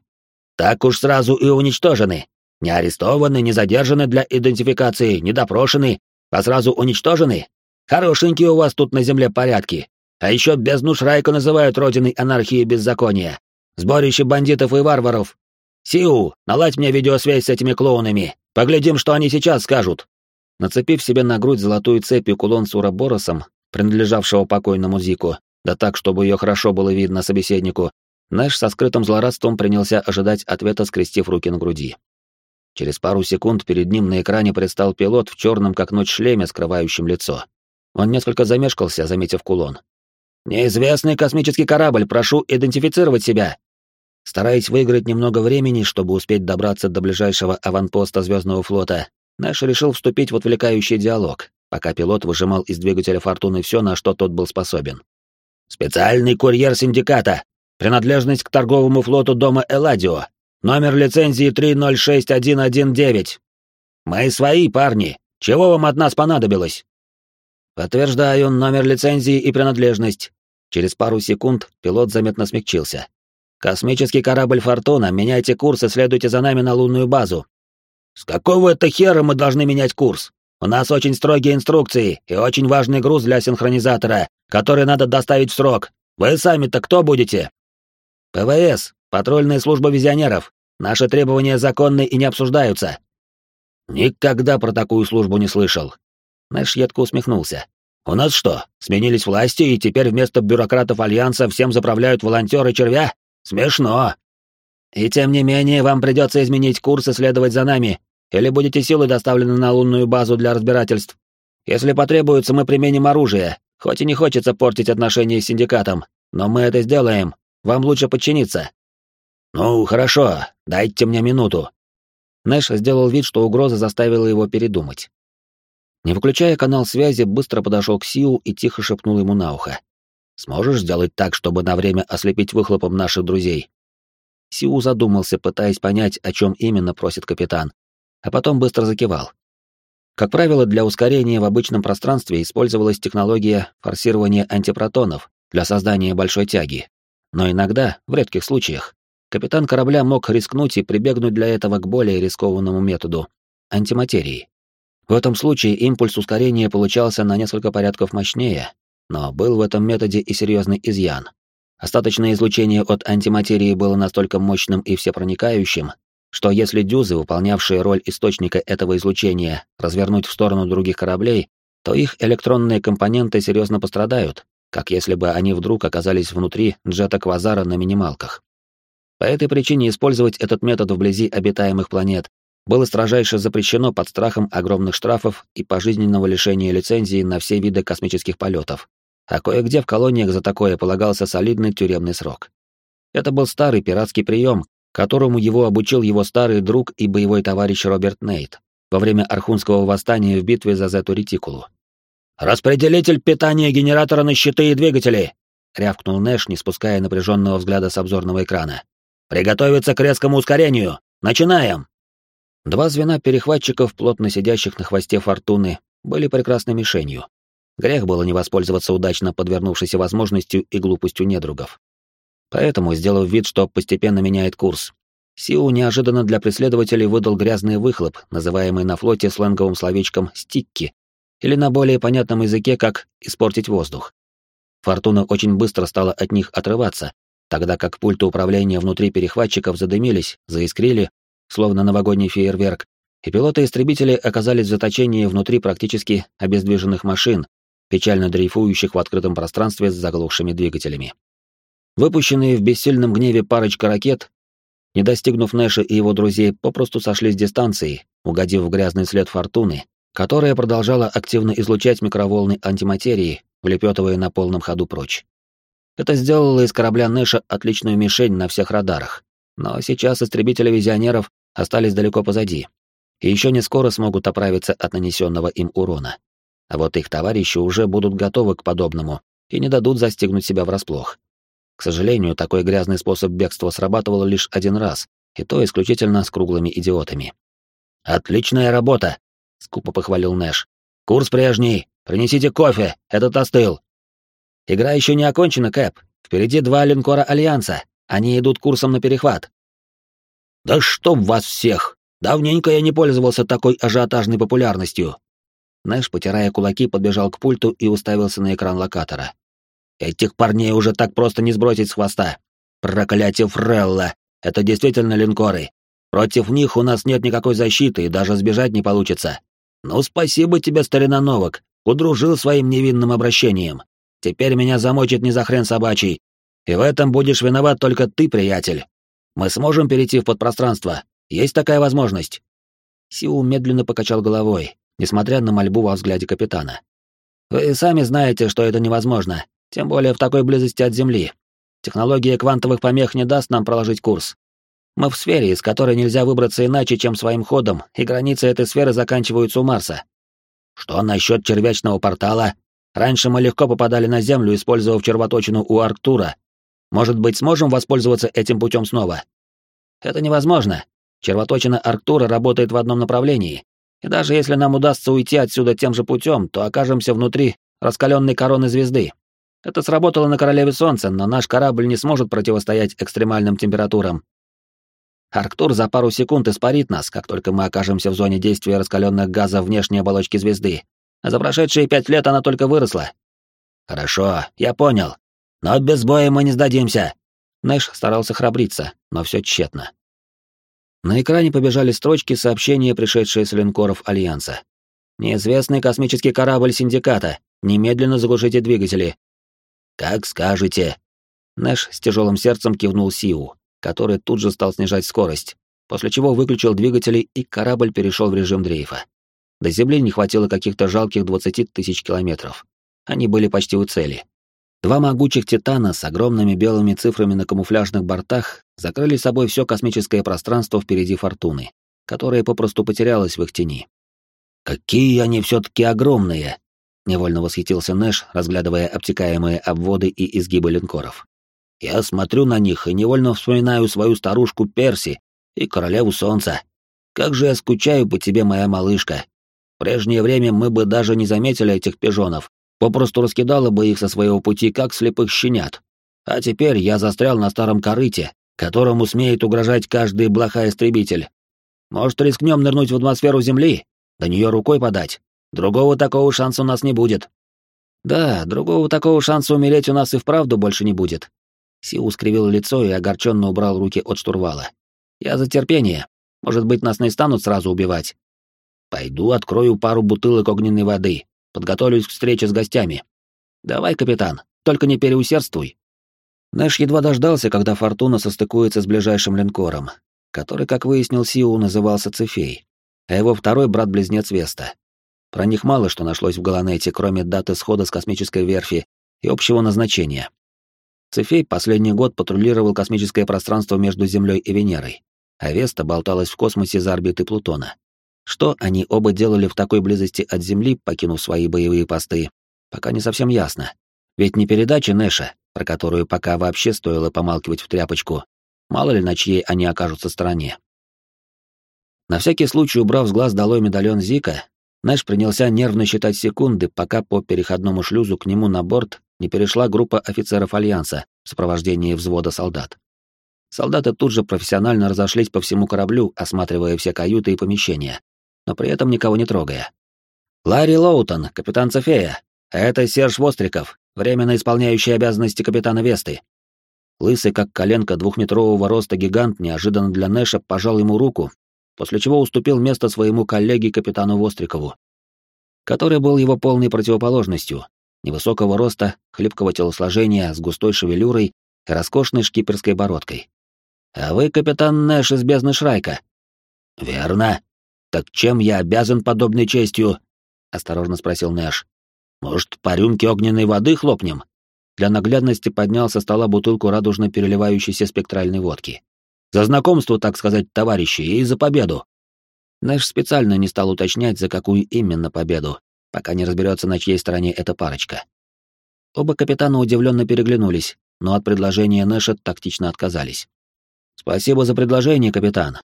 «Так уж сразу и уничтожены. Не арестованы, не задержаны для идентификации, не допрошены, а сразу уничтожены. Хорошенькие у вас тут на земле порядки. А еще бездну Шрайка называют родиной анархии и беззакония. Сборище бандитов и варваров. Сиу, наладь мне видеосвязь с этими клоунами. Поглядим, что они сейчас скажут. Нацепив себе на грудь золотую цепь и кулон с уроборосом, принадлежавшего покойному Зику, да так, чтобы ее хорошо было видно собеседнику, Нэш со скрытым злорадством принялся ожидать ответа, скрестив руки на груди. Через пару секунд перед ним на экране предстал пилот в черном как ночь шлеме, скрывающем лицо. Он несколько замешкался, заметив кулон. «Неизвестный космический корабль, прошу идентифицировать себя!» Стараясь выиграть немного времени, чтобы успеть добраться до ближайшего аванпоста Звездного флота, Нэш решил вступить в отвлекающий диалог, пока пилот выжимал из двигателя Фортуны все, на что тот был способен. «Специальный курьер синдиката! Принадлежность к торговому флоту дома Эладио! Номер лицензии 306119! Мы свои, парни! Чего вам от нас понадобилось?» «Подтверждаю номер лицензии и принадлежность». Через пару секунд пилот заметно смягчился. «Космический корабль «Фортуна», меняйте курс и следуйте за нами на лунную базу. «С какого это хера мы должны менять курс? У нас очень строгие инструкции и очень важный груз для синхронизатора, который надо доставить в срок. Вы сами-то кто будете?» «ПВС, патрульная служба визионеров. Наши требования законны и не обсуждаются». «Никогда про такую службу не слышал». Нэш едко усмехнулся. «У нас что, сменились власти, и теперь вместо бюрократов Альянса всем заправляют волонтеры червя? Смешно!» И тем не менее, вам придется изменить курс и следовать за нами, или будете силой доставлены на лунную базу для разбирательств. Если потребуется, мы применим оружие, хоть и не хочется портить отношения с синдикатом, но мы это сделаем. Вам лучше подчиниться. Ну, хорошо, дайте мне минуту. Нэш сделал вид, что угроза заставила его передумать. Не выключая канал связи, быстро подошел к Сиу и тихо шепнул ему на ухо. «Сможешь сделать так, чтобы на время ослепить выхлопом наших друзей? Сиу задумался, пытаясь понять, о чем именно просит капитан, а потом быстро закивал. Как правило, для ускорения в обычном пространстве использовалась технология форсирования антипротонов для создания большой тяги. Но иногда, в редких случаях, капитан корабля мог рискнуть и прибегнуть для этого к более рискованному методу — антиматерии. В этом случае импульс ускорения получался на несколько порядков мощнее, но был в этом методе и серьезный изъян. Остаточное излучение от антиматерии было настолько мощным и всепроникающим, что если дюзы, выполнявшие роль источника этого излучения, развернуть в сторону других кораблей, то их электронные компоненты серьезно пострадают, как если бы они вдруг оказались внутри джета Квазара на минималках. По этой причине использовать этот метод вблизи обитаемых планет было строжайше запрещено под страхом огромных штрафов и пожизненного лишения лицензии на все виды космических полетов а кое-где в колониях за такое полагался солидный тюремный срок. Это был старый пиратский прием, которому его обучил его старый друг и боевой товарищ Роберт Нейт во время Архунского восстания в битве за Зету Ретикулу. «Распределитель питания генератора на щиты и двигатели!» — рявкнул Нэш, не спуская напряженного взгляда с обзорного экрана. «Приготовиться к резкому ускорению! Начинаем!» Два звена перехватчиков, плотно сидящих на хвосте фортуны, были прекрасной мишенью. Грех было не воспользоваться удачно подвернувшейся возможностью и глупостью недругов. Поэтому, сделав вид, что постепенно меняет курс, Сиу неожиданно для преследователей выдал грязный выхлоп, называемый на флоте сленговым словечком «стикки», или на более понятном языке как «испортить воздух». Фортуна очень быстро стала от них отрываться, тогда как пульты управления внутри перехватчиков задымились, заискрили, словно новогодний фейерверк, и пилоты-истребители оказались в заточении внутри практически обездвиженных машин, печально дрейфующих в открытом пространстве с заглохшими двигателями. Выпущенные в бессильном гневе парочка ракет, не достигнув Нэша и его друзей, попросту сошли с дистанции, угодив в грязный след фортуны, которая продолжала активно излучать микроволны антиматерии, влепетывая на полном ходу прочь. Это сделало из корабля Нэша отличную мишень на всех радарах, но сейчас истребители визионеров остались далеко позади, и еще не скоро смогут оправиться от нанесенного им урона. А вот их товарищи уже будут готовы к подобному и не дадут застигнуть себя врасплох. К сожалению, такой грязный способ бегства срабатывал лишь один раз, и то исключительно с круглыми идиотами. «Отличная работа!» — скупо похвалил Нэш. «Курс прежний! Принесите кофе! Этот остыл!» «Игра еще не окончена, Кэп. Впереди два линкора Альянса. Они идут курсом на перехват». «Да чтоб вас всех! Давненько я не пользовался такой ажиотажной популярностью!» Нэш, потирая кулаки, подбежал к пульту и уставился на экран локатора. «Этих парней уже так просто не сбросить с хвоста. Проклятие Фрелла! Это действительно линкоры. Против них у нас нет никакой защиты и даже сбежать не получится. Ну, спасибо тебе, старина Новак, удружил своим невинным обращением. Теперь меня замочит не за хрен собачий. И в этом будешь виноват только ты, приятель. Мы сможем перейти в подпространство. Есть такая возможность?» Сиу медленно покачал головой, несмотря на мольбу во взгляде капитана. «Вы сами знаете, что это невозможно, тем более в такой близости от Земли. Технология квантовых помех не даст нам проложить курс. Мы в сфере, из которой нельзя выбраться иначе, чем своим ходом, и границы этой сферы заканчиваются у Марса. Что насчет червячного портала? Раньше мы легко попадали на Землю, использовав червоточину у Арктура. Может быть, сможем воспользоваться этим путем снова? Это невозможно. Червоточина Арктура работает в одном направлении, и даже если нам удастся уйти отсюда тем же путем, то окажемся внутри раскаленной короны звезды. Это сработало на Королеве Солнца, но наш корабль не сможет противостоять экстремальным температурам. Арктур за пару секунд испарит нас, как только мы окажемся в зоне действия раскаленных газов внешней оболочки звезды. А за прошедшие пять лет она только выросла. Хорошо, я понял. Но без боя мы не сдадимся. Нэш старался храбриться, но все тщетно. На экране побежали строчки сообщения, пришедшие с линкоров Альянса. «Неизвестный космический корабль Синдиката. Немедленно заглушите двигатели». «Как скажете». Нэш с тяжелым сердцем кивнул Сиу, который тут же стал снижать скорость, после чего выключил двигатели, и корабль перешел в режим дрейфа. До Земли не хватило каких-то жалких 20 тысяч километров. Они были почти у цели. Два могучих «Титана» с огромными белыми цифрами на камуфляжных бортах закрыли собой все космическое пространство впереди Фортуны, которое попросту потерялось в их тени. «Какие они все-таки огромные!» — невольно восхитился Нэш, разглядывая обтекаемые обводы и изгибы линкоров. «Я смотрю на них и невольно вспоминаю свою старушку Перси и королеву солнца. Как же я скучаю по тебе, моя малышка. В прежнее время мы бы даже не заметили этих пижонов, попросту раскидала бы их со своего пути, как слепых щенят. А теперь я застрял на старом корыте, которому смеет угрожать каждый блоха-истребитель. Может, рискнем нырнуть в атмосферу Земли? До нее рукой подать. Другого такого шанса у нас не будет. Да, другого такого шанса умереть у нас и вправду больше не будет. Сиу скривил лицо и огорченно убрал руки от штурвала. Я за терпение. Может быть, нас не станут сразу убивать. Пойду открою пару бутылок огненной воды. Подготовлюсь к встрече с гостями. Давай, капитан, только не переусердствуй. Нэш едва дождался, когда Фортуна состыкуется с ближайшим линкором, который, как выяснил Сиу, назывался Цефей, а его второй брат-близнец Веста. Про них мало что нашлось в Галанете, кроме даты схода с космической верфи и общего назначения. Цефей последний год патрулировал космическое пространство между Землей и Венерой, а Веста болталась в космосе за орбитой Плутона. Что они оба делали в такой близости от Земли, покинув свои боевые посты, пока не совсем ясно. Ведь не передача Нэша, про которую пока вообще стоило помалкивать в тряпочку, мало ли на чьей они окажутся стороне. На всякий случай, убрав с глаз долой медальон Зика, Нэш принялся нервно считать секунды, пока по переходному шлюзу к нему на борт не перешла группа офицеров Альянса в сопровождении взвода солдат. Солдаты тут же профессионально разошлись по всему кораблю, осматривая все каюты и помещения, но при этом никого не трогая. «Ларри Лоутон, капитан Цефея, это Серж Востриков, временно исполняющий обязанности капитана Весты». Лысый, как коленка двухметрового роста гигант, неожиданно для Нэша пожал ему руку после чего уступил место своему коллеге капитану Вострикову, который был его полной противоположностью, невысокого роста, хлипкого телосложения с густой шевелюрой и роскошной шкиперской бородкой. «А вы капитан Нэш из бездны Шрайка?» «Верно. Так чем я обязан подобной честью?» — осторожно спросил Нэш. «Может, по рюмке огненной воды хлопнем?» Для наглядности поднял со стола бутылку радужно переливающейся спектральной водки. За знакомство, так сказать, товарищи, и за победу. Нэш специально не стал уточнять, за какую именно победу, пока не разберется, на чьей стороне эта парочка. Оба капитана удивленно переглянулись, но от предложения Нэша тактично отказались. «Спасибо за предложение, капитан.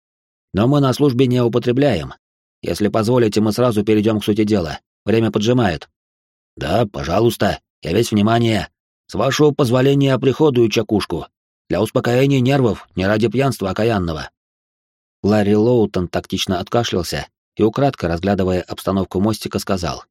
Но мы на службе не употребляем. Если позволите, мы сразу перейдем к сути дела. Время поджимает». «Да, пожалуйста, я весь внимание. С вашего позволения оприходую чакушку. Для успокоения нервов, не ради пьянства окаянного. Ларри Лоутон тактично откашлялся и, украдко разглядывая обстановку мостика, сказал.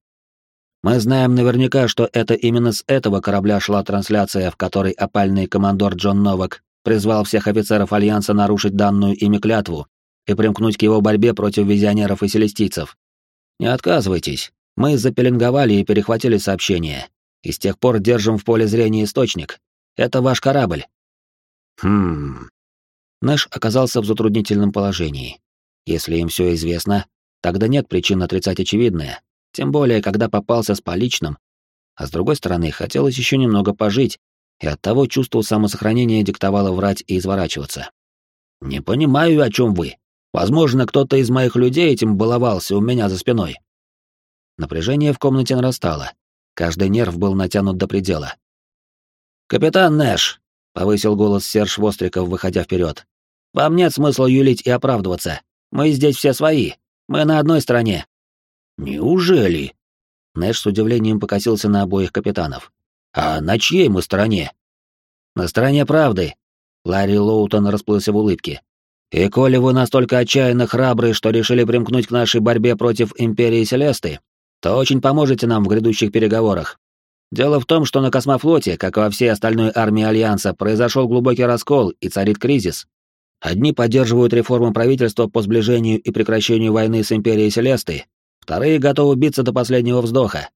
«Мы знаем наверняка, что это именно с этого корабля шла трансляция, в которой опальный командор Джон Новак призвал всех офицеров Альянса нарушить данную ими клятву и примкнуть к его борьбе против визионеров и селестийцев. Не отказывайтесь, мы запеленговали и перехватили сообщение, и с тех пор держим в поле зрения источник. Это ваш корабль, Хм. Нэш оказался в затруднительном положении. Если им все известно, тогда нет причин отрицать очевидное, тем более, когда попался с поличным. А с другой стороны, хотелось еще немного пожить, и оттого чувство самосохранения диктовало врать и изворачиваться. «Не понимаю, о чем вы. Возможно, кто-то из моих людей этим баловался у меня за спиной». Напряжение в комнате нарастало. Каждый нерв был натянут до предела. «Капитан Нэш, — повысил голос Серж Востриков, выходя вперед. «Вам нет смысла юлить и оправдываться. Мы здесь все свои. Мы на одной стороне». «Неужели?» Нэш с удивлением покосился на обоих капитанов. «А на чьей мы стороне?» «На стороне правды», — Ларри Лоутон расплылся в улыбке. «И коли вы настолько отчаянно храбры, что решили примкнуть к нашей борьбе против Империи Селесты, то очень поможете нам в грядущих переговорах. Дело в том, что на космофлоте, как и во всей остальной армии Альянса, произошел глубокий раскол и царит кризис. Одни поддерживают реформу правительства по сближению и прекращению войны с Империей Селесты, вторые готовы биться до последнего вздоха.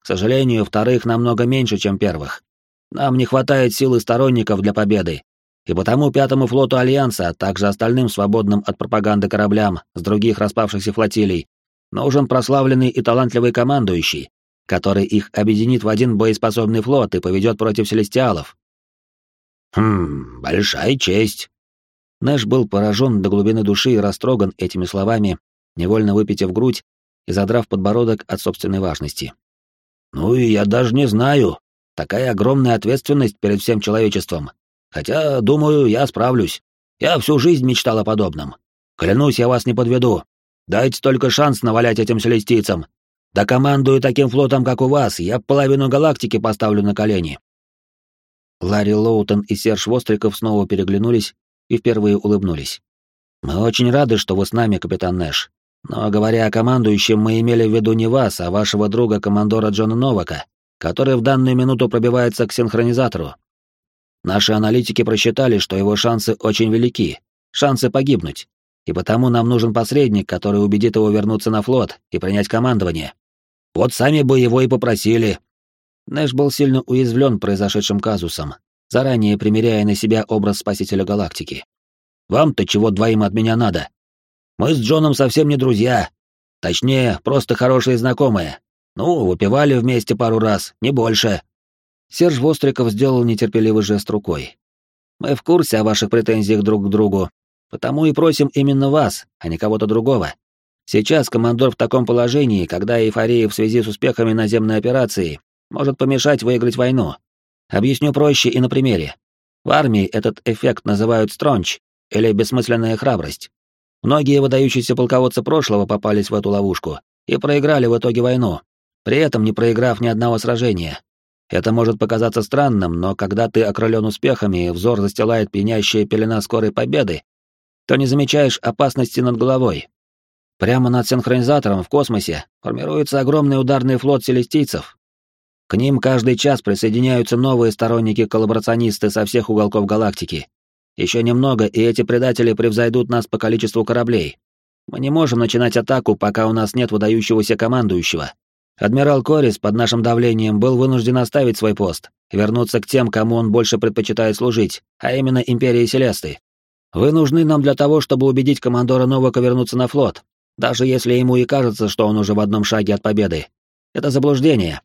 К сожалению, вторых намного меньше, чем первых. Нам не хватает силы сторонников для победы, и потому Пятому флоту Альянса, а также остальным свободным от пропаганды кораблям с других распавшихся флотилий, нужен прославленный и талантливый командующий, который их объединит в один боеспособный флот и поведет против селестиалов. Хм, большая честь. Нэш был поражен до глубины души и растроган этими словами, невольно выпитив грудь и задрав подбородок от собственной важности. Ну и я даже не знаю. Такая огромная ответственность перед всем человечеством. Хотя, думаю, я справлюсь. Я всю жизнь мечтал о подобном. Клянусь, я вас не подведу. Дайте только шанс навалять этим селестийцам, да командую таким флотом, как у вас, я половину галактики поставлю на колени. Ларри Лоутон и Серж Востриков снова переглянулись и впервые улыбнулись. «Мы очень рады, что вы с нами, капитан Нэш. Но, говоря о командующем, мы имели в виду не вас, а вашего друга, командора Джона Новака, который в данную минуту пробивается к синхронизатору. Наши аналитики просчитали, что его шансы очень велики, шансы погибнуть, и потому нам нужен посредник, который убедит его вернуться на флот и принять командование. Вот сами бы его и попросили. Нэш был сильно уязвлен произошедшим казусом, заранее примеряя на себя образ спасителя галактики. Вам-то чего двоим от меня надо? Мы с Джоном совсем не друзья. Точнее, просто хорошие знакомые. Ну, выпивали вместе пару раз, не больше. Серж Востриков сделал нетерпеливый жест рукой. Мы в курсе о ваших претензиях друг к другу, потому и просим именно вас, а не кого-то другого. Сейчас командор в таком положении, когда эйфория в связи с успехами наземной операции может помешать выиграть войну. Объясню проще и на примере. В армии этот эффект называют стронч или бессмысленная храбрость. Многие выдающиеся полководцы прошлого попались в эту ловушку и проиграли в итоге войну, при этом не проиграв ни одного сражения. Это может показаться странным, но когда ты окрылен успехами и взор застилает пьянящая пелена скорой победы, то не замечаешь опасности над головой. Прямо над синхронизатором в космосе формируется огромный ударный флот селестийцев. К ним каждый час присоединяются новые сторонники-коллаборационисты со всех уголков галактики. Еще немного, и эти предатели превзойдут нас по количеству кораблей. Мы не можем начинать атаку, пока у нас нет выдающегося командующего. Адмирал Корис под нашим давлением был вынужден оставить свой пост вернуться к тем, кому он больше предпочитает служить, а именно Империи Селесты. Вы нужны нам для того, чтобы убедить командора Новака вернуться на флот, даже если ему и кажется, что он уже в одном шаге от победы. Это заблуждение.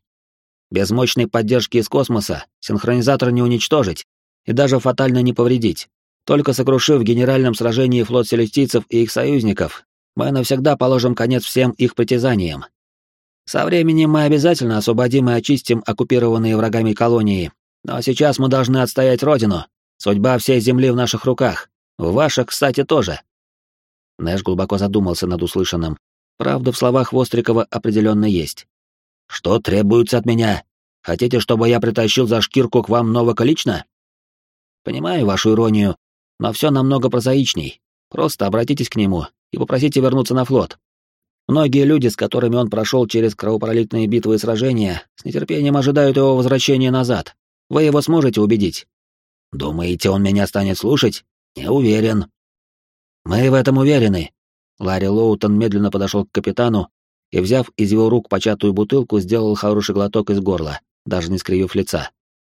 Без мощной поддержки из космоса синхронизатор не уничтожить и даже фатально не повредить. Только сокрушив в генеральном сражении флот селестийцев и их союзников, мы навсегда положим конец всем их притязаниям. Со временем мы обязательно освободим и очистим оккупированные врагами колонии, но сейчас мы должны отстоять Родину. Судьба всей Земли в наших руках. В ваших, кстати, тоже. Нэш глубоко задумался над услышанным. Правда, в словах Вострикова определенно есть. «Что требуется от меня? Хотите, чтобы я притащил за шкирку к вам Новака лично?» «Понимаю вашу иронию, но все намного прозаичней. Просто обратитесь к нему и попросите вернуться на флот. Многие люди, с которыми он прошел через кровопролитные битвы и сражения, с нетерпением ожидают его возвращения назад. Вы его сможете убедить?» «Думаете, он меня станет слушать?» «Не уверен». «Мы в этом уверены». Ларри Лоутон медленно подошел к капитану и, взяв из его рук початую бутылку, сделал хороший глоток из горла, даже не скривив лица.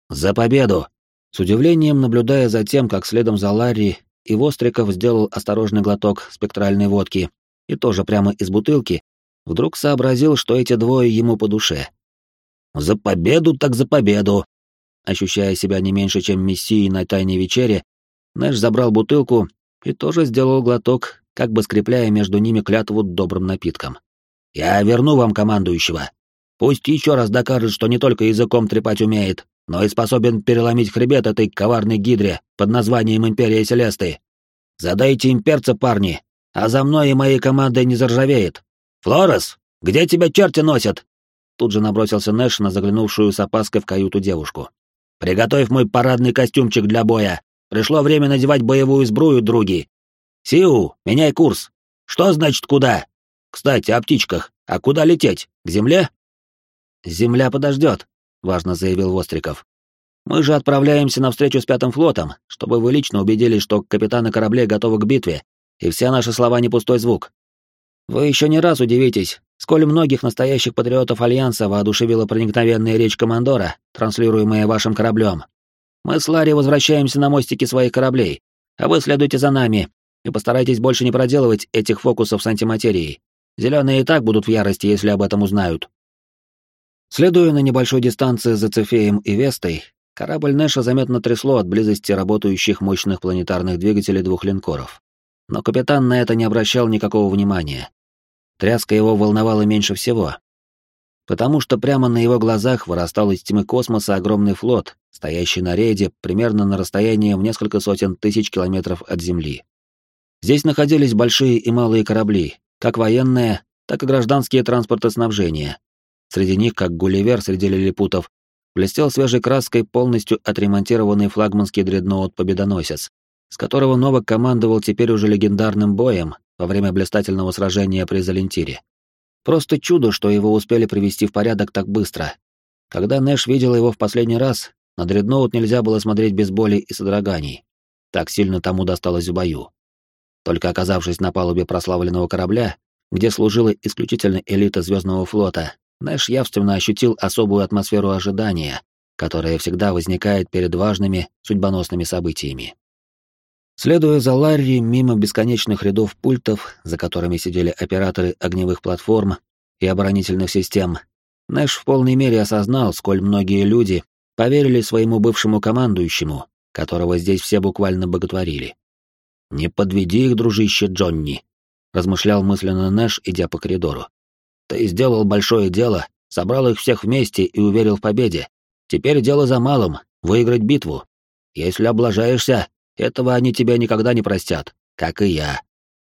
«За победу!» С удивлением, наблюдая за тем, как следом за Ларри и Востриков сделал осторожный глоток спектральной водки, и тоже прямо из бутылки, вдруг сообразил, что эти двое ему по душе. «За победу так за победу!» Ощущая себя не меньше, чем мессией на тайной вечере, Нэш забрал бутылку и тоже сделал глоток, как бы скрепляя между ними клятву добрым напитком. «Я верну вам командующего. Пусть еще раз докажет, что не только языком трепать умеет, но и способен переломить хребет этой коварной гидре под названием Империя Селесты. Задайте им перца, парни, а за мной и моей командой не заржавеет. Флорес, где тебя черти носят?» Тут же набросился Нэш на заглянувшую с опаской в каюту девушку. «Приготовь мой парадный костюмчик для боя. Пришло время надевать боевую сбрую, други. Сиу, меняй курс. Что значит куда? Кстати, о птичках. А куда лететь? К земле? Земля подождет, важно заявил Востриков. Мы же отправляемся на встречу с Пятым флотом, чтобы вы лично убедились, что капитаны кораблей готовы к битве, и все наши слова не пустой звук. Вы еще не раз удивитесь, сколь многих настоящих патриотов Альянса воодушевила проникновенная речь командора, транслируемая вашим кораблем, мы с Ларри возвращаемся на мостики своих кораблей, а вы следуйте за нами и постарайтесь больше не проделывать этих фокусов с антиматерией. Зеленые и так будут в ярости, если об этом узнают. Следуя на небольшой дистанции за Цефеем и Вестой, корабль Нэша заметно трясло от близости работающих мощных планетарных двигателей двух линкоров. Но капитан на это не обращал никакого внимания. Тряска его волновала меньше всего, потому что прямо на его глазах вырастал из тьмы космоса огромный флот, стоящий на рейде примерно на расстоянии в несколько сотен тысяч километров от Земли. Здесь находились большие и малые корабли, как военные, так и гражданские транспорты снабжения. Среди них, как Гулливер среди лилипутов, блестел свежей краской полностью отремонтированный флагманский дредноут-победоносец, с которого Новак командовал теперь уже легендарным боем во время блистательного сражения при Залентире. Просто чудо, что его успели привести в порядок так быстро. Когда Нэш видел его в последний раз, на дредноут нельзя было смотреть без боли и содроганий. Так сильно тому досталось в бою. Только оказавшись на палубе прославленного корабля, где служила исключительно элита Звездного флота, Нэш явственно ощутил особую атмосферу ожидания, которая всегда возникает перед важными, судьбоносными событиями. Следуя за Ларри мимо бесконечных рядов пультов, за которыми сидели операторы огневых платформ и оборонительных систем, Нэш в полной мере осознал, сколь многие люди поверили своему бывшему командующему, которого здесь все буквально боготворили. «Не подведи их, дружище Джонни», — размышлял мысленно Нэш, идя по коридору. «Ты сделал большое дело, собрал их всех вместе и уверил в победе. Теперь дело за малым — выиграть битву. Если облажаешься, этого они тебя никогда не простят, как и я.